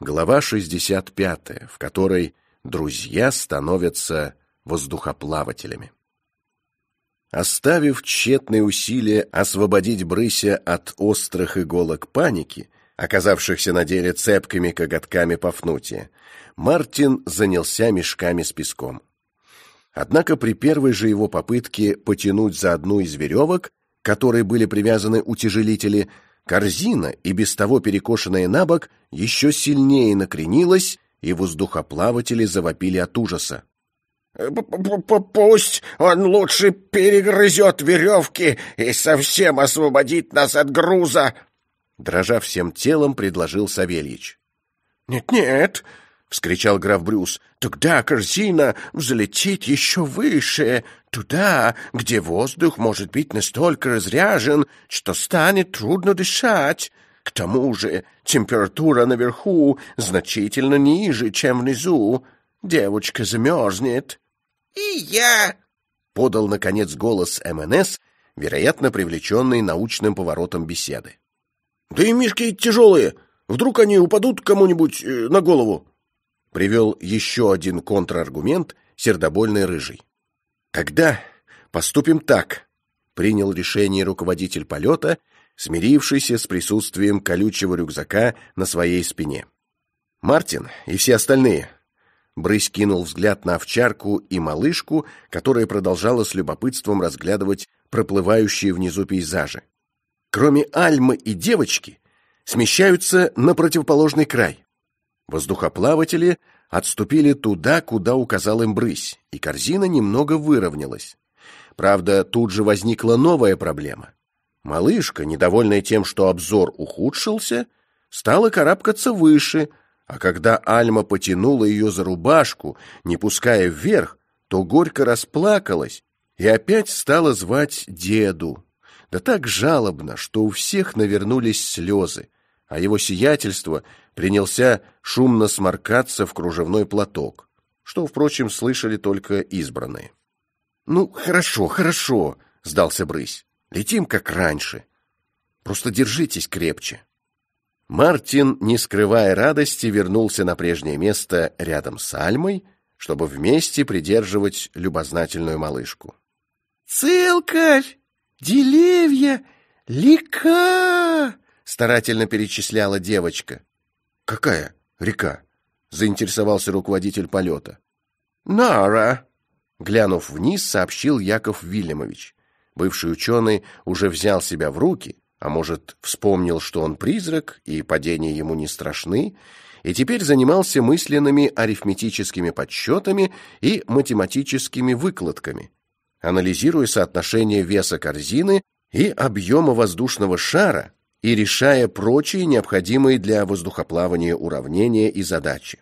Глава 65, в которой друзья становятся воздухоплавателями. Оставив тщетные усилия освободить Брыся от острых иголок паники, оказавшихся на деле цепкими коготками Пафнутия, Мартин занялся мешками с песком. Однако при первой же его попытке потянуть за одну из веревок, которой были привязаны утяжелители, корзина, и без того перекошенная на бок, еще сильнее накренилась, и воздухоплаватели завопили от ужаса. «Пусть он лучше перегрызет веревки и совсем освободит нас от груза!» Дрожа всем телом, предложил Савельич. «Нет-нет!» — вскричал граф Брюс. «Тогда корзина взлетит еще выше, туда, где воздух может быть настолько разряжен, что станет трудно дышать. К тому же температура наверху значительно ниже, чем внизу. Девочка замерзнет». «И я!» — подал, наконец, голос МНС, вероятно, привлеченный научным поворотом беседы. «Да и мишки тяжелые! Вдруг они упадут кому-нибудь э, на голову?» Привел еще один контраргумент сердобольный рыжий. «Тогда поступим так», — принял решение руководитель полета, смирившийся с присутствием колючего рюкзака на своей спине. «Мартин и все остальные, Брысь кинул взгляд на овчарку и малышку, которая продолжала с любопытством разглядывать проплывающие внизу пейзажи. Кроме Альмы и девочки, смещаются на противоположный край. Воздухоплаватели отступили туда, куда указал им брысь, и корзина немного выровнялась. Правда, тут же возникла новая проблема. Малышка, недовольная тем, что обзор ухудшился, стала карабкаться выше — а когда Альма потянула ее за рубашку, не пуская вверх, то горько расплакалась и опять стала звать деду. Да так жалобно, что у всех навернулись слезы, а его сиятельство принялся шумно сморкаться в кружевной платок, что, впрочем, слышали только избранные. «Ну, хорошо, хорошо», — сдался Брысь. «Летим, как раньше. Просто держитесь крепче». Мартин, не скрывая радости, вернулся на прежнее место рядом с Альмой, чтобы вместе придерживать любознательную малышку. «Целкарь! Деревья! Лика!» — старательно перечисляла девочка. «Какая река?» — заинтересовался руководитель полета. «Нара!» — глянув вниз, сообщил Яков Вильямович. Бывший ученый уже взял себя в руки а может, вспомнил, что он призрак, и падения ему не страшны, и теперь занимался мысленными арифметическими подсчетами и математическими выкладками, анализируя соотношение веса корзины и объема воздушного шара и решая прочие необходимые для воздухоплавания уравнения и задачи.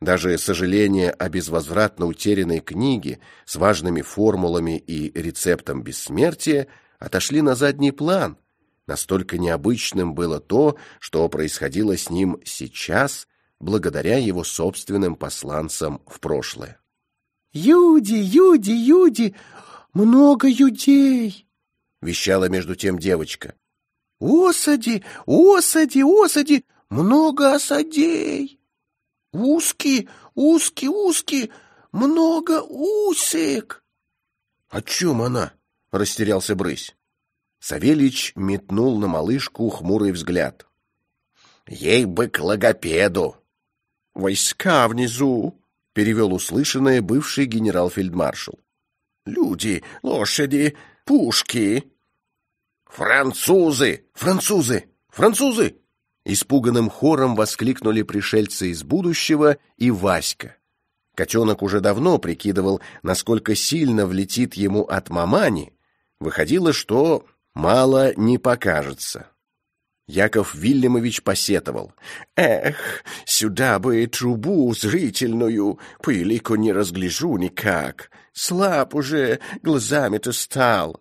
Даже сожаление о безвозвратно утерянной книге с важными формулами и рецептом бессмертия отошли на задний план – Настолько необычным было то, что происходило с ним сейчас, благодаря его собственным посланцам в прошлое. «Юди, Юди, Юди! Много юдей!» — вещала между тем девочка. «Осади, осади, осади! Много осадей! Узкий, узкий, узкий! Много усик!» «О чем она?» — растерялся Брысь. Савельич метнул на малышку хмурый взгляд. «Ей бы к логопеду!» «Войска внизу!» — перевел услышанное бывший генерал-фельдмаршал. «Люди, лошади, пушки!» «Французы! Французы! Французы!» Испуганным хором воскликнули пришельцы из будущего и Васька. Котенок уже давно прикидывал, насколько сильно влетит ему от мамани. Выходило, что Мало не покажется. Яков Вильямович посетовал. «Эх, сюда бы трубу зрительную, по элику не разгляжу никак. Слаб уже, глазами-то стал».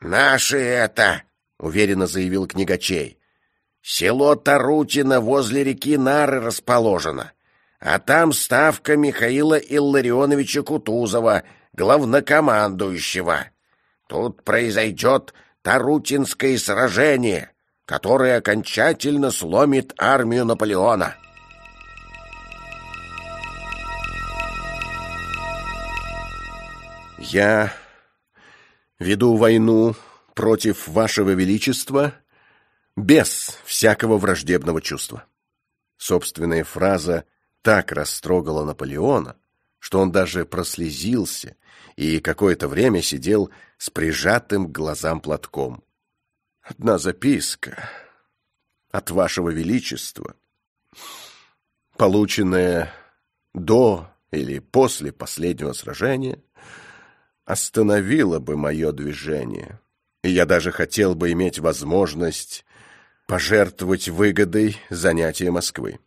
«Наши это!» — уверенно заявил книгачей. «Село Тарутино возле реки Нары расположено, а там ставка Михаила Илларионовича Кутузова, главнокомандующего. Тут произойдет Тарутинское сражение, которое окончательно сломит армию Наполеона». Я веду войну против вашего величества без всякого враждебного чувства. Собственная фраза так растрогала Наполеона, что он даже прослезился и какое-то время сидел с прижатым к глазам платком. Одна записка от вашего величества, полученная до или после последнего сражения, остановила бы мое движение, и я даже хотел бы иметь возможность пожертвовать выгодой занятия Москвы.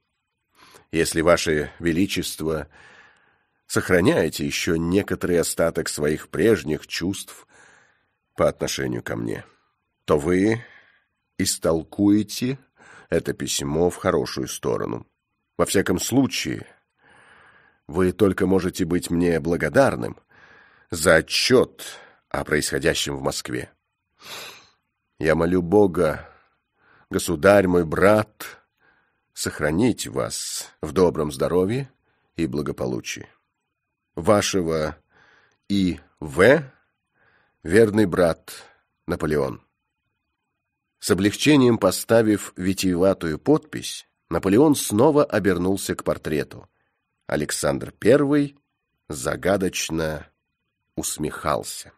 Если ваше величество сохраняете еще некоторый остаток своих прежних чувств по отношению ко мне, то вы истолкуете это письмо в хорошую сторону. Во всяком случае, вы только можете быть мне благодарным за отчет о происходящем в Москве. Я молю Бога, государь мой брат, сохранить вас в добром здоровье и благополучии. Вашего И. В. Верный брат Наполеон. С облегчением поставив витиеватую подпись, Наполеон снова обернулся к портрету. Александр I загадочно усмехался.